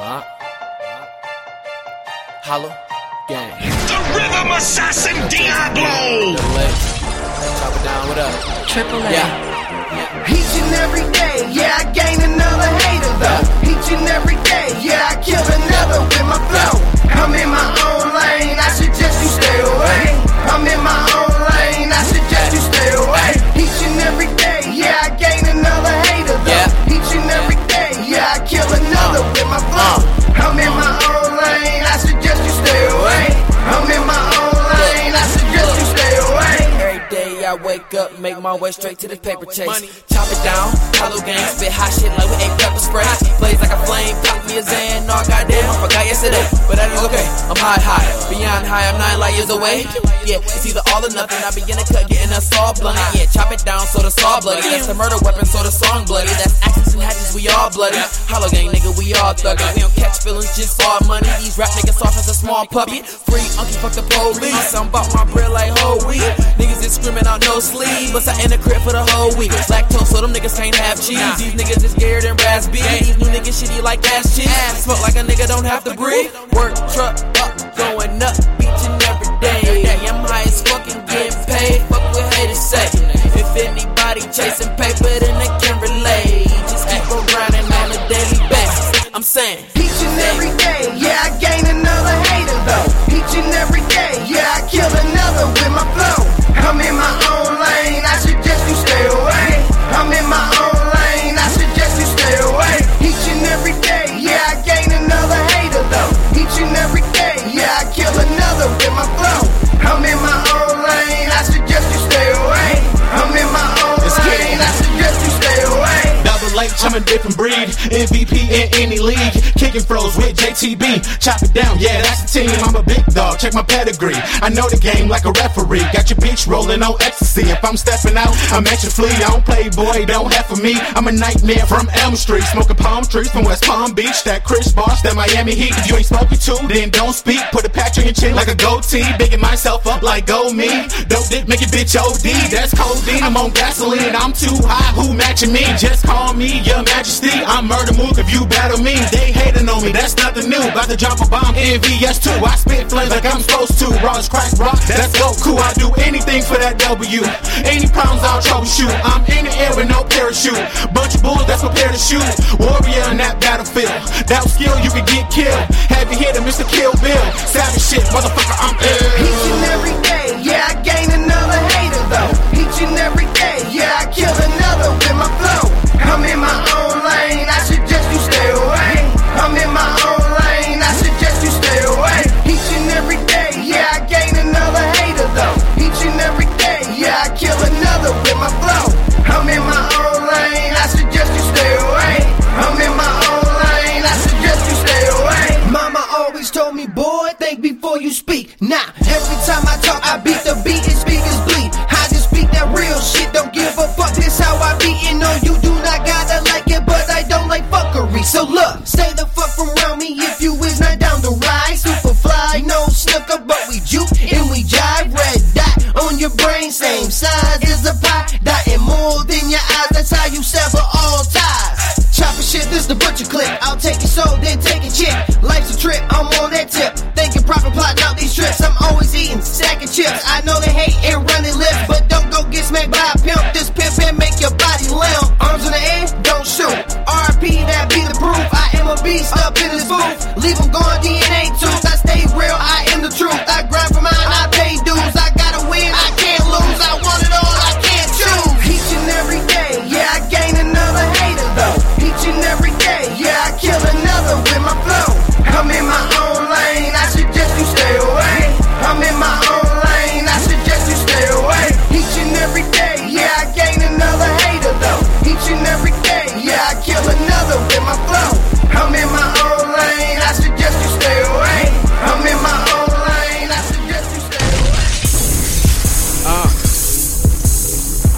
Uh, Hollow gang. The Rhythm Assassin Diablo! Double A. Chop it down, what up? Triple A. Yeah. Each and every day, yeah, I gain another hater though. Each and every day, make my way straight to this paper chase. Chop it down, hollow gang, spit hot shit like we ate pepper spray. Blaze like a flame, pop me a Zan, no goddamn, I forgot yesterday. But that is okay, I'm high, high. Beyond high, I'm nine light years away. Yeah, it's either all or nothing, I begin to cut, getting a saw bloody. Yeah, chop it down so the saw bloody. That's the murder weapon, so the song bloody. That's axes and hatches, we all bloody. Hollow gang, nigga, we all thuggin'. We don't catch feelings, just all money. These rap niggas soft as a small puppy. Free unky, fuck the police. I'm about my bread like whole wheat. Niggas is screaming out no sleep, but I in the crib for the whole week. Lactose, so them niggas can't have cheese. These niggas is scared and raspy. These new niggas shitty like ass cheese. Smoke like a nigga don't have to breathe. Work truck up, going up each and every day. I'm high as fucking getting paid. Fuck what haters say. If anybody chasing paper, then they saying. Each and every day, I'm a different breed. MVP in any league. Kicking flows with JTB. Chop it down, yeah, that's the team. I'm a big dog, check my pedigree. I know the game like a referee. Got your bitch rolling on ecstasy. If I'm stepping out, I'm at your flea. I don't play, boy, don't have for me. I'm a nightmare from Elm Street. Smoking palm trees from West Palm Beach. That Chris Bosh, that Miami Heat. If you ain't smoking too, then don't speak. Put a patch on your chin like a goatee. Bigging myself up like go me. Dope dick, make it bitch OD. That's codeine. I'm on gasoline. I'm too high. Who matching me? Just call me I'm murder mook if you battle me. They hating on me, that's nothing new. About to drop a bomb in VS2. I spit flames like I'm supposed to. Raw crack rock, that's go cool. I do anything for that W. Any problems, I'll troubleshoot. I'm in the air with no parachute. Bunch of bulls that's prepared to shoot. Warrior in that battlefield. That skill, you can get killed. Heavy hitter, Mr. Kill Bill. Savage shit, motherfucker, I'm Each and every day, yeah, I gain another hater though. Each and every day, time I talk, I beat the beat and speakers bleed. I just speak that real shit, don't give a fuck. This how I be, and no, you do not gotta like it, but I don't like fuckery. So look, stay the fuck from around me if you is not down to ride. Super fly, no snooker, but we juke and we jive. Red dot on your brain, same size as a pie. Dotting more than your eyes, that's how you sever all ties. Chopper shit, this the butcher clip. I'll take your soul, then take a chick. Life's a trip, I'm on that tip chips. I know they hate and running lips, but don't go get smacked by a pimp. This pimp and make your body limp. Arms in the air, don't shoot. RP, that be the proof. I am a beast up in this booth. Leave them gone, DNA tooth. I stay real, I am the truth. I grind for mine, I pay dues. I gotta win, I can't lose. I want it all, I can't choose. Each and every day, yeah, I gain another hater though. Each and every